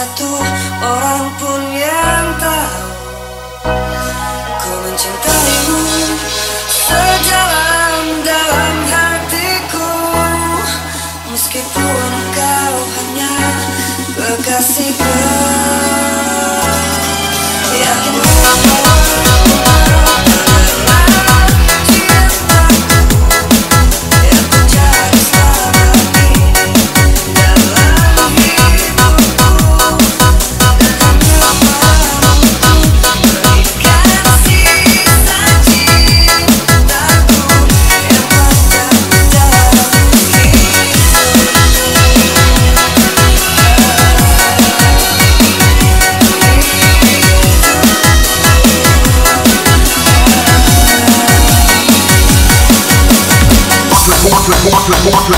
satu orang pun yang tahu. Ku mencintaimu Ku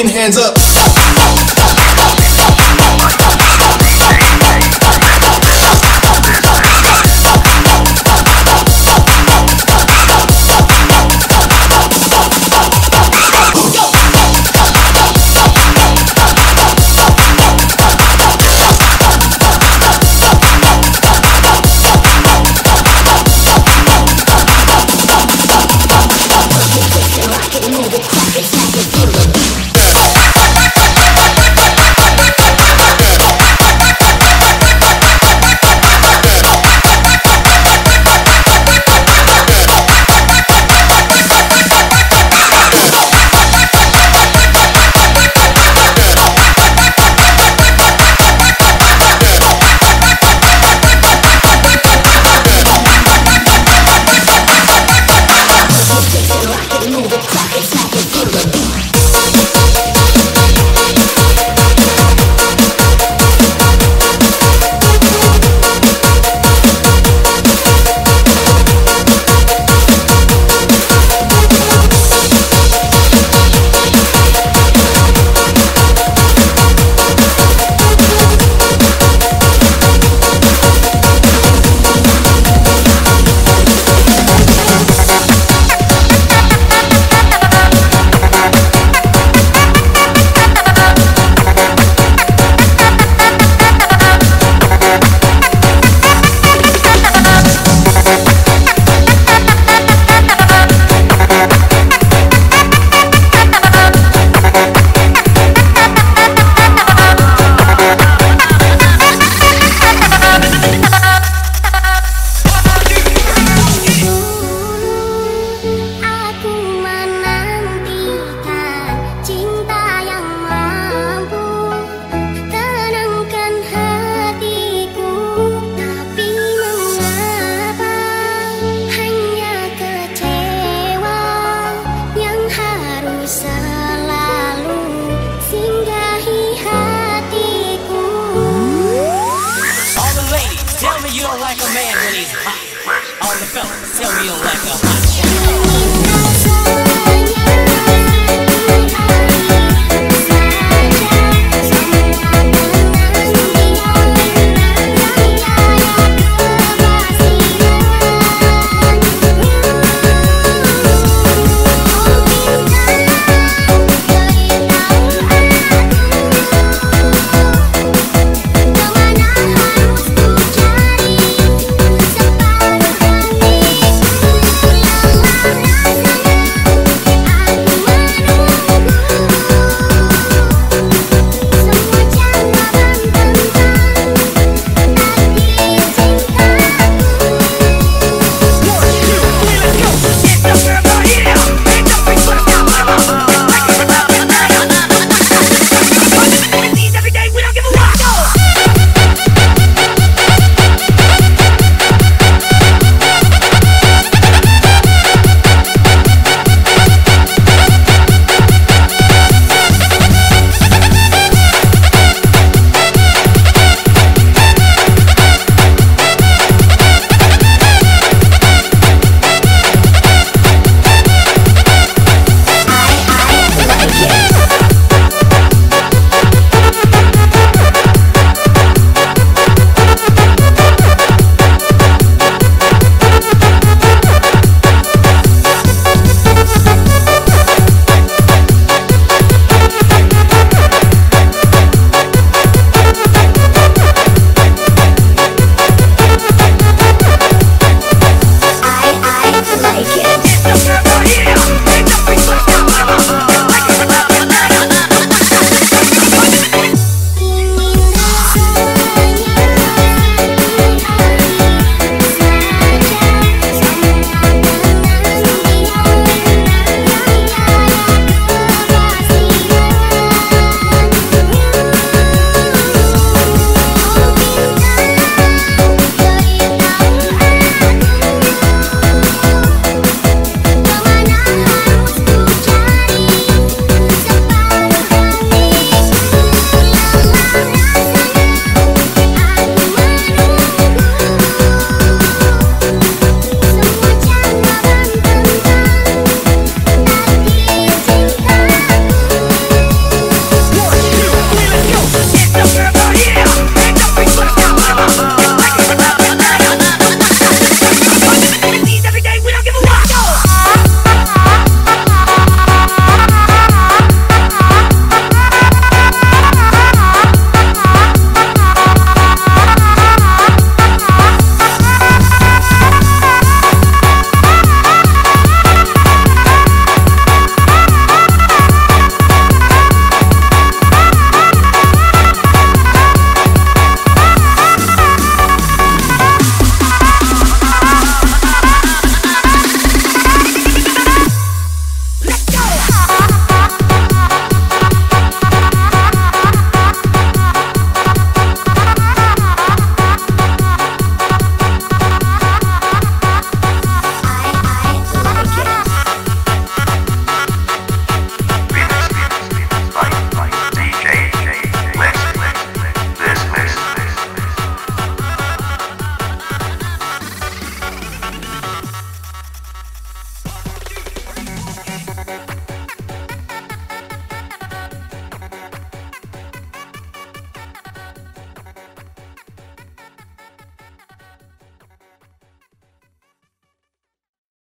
fucking hands up.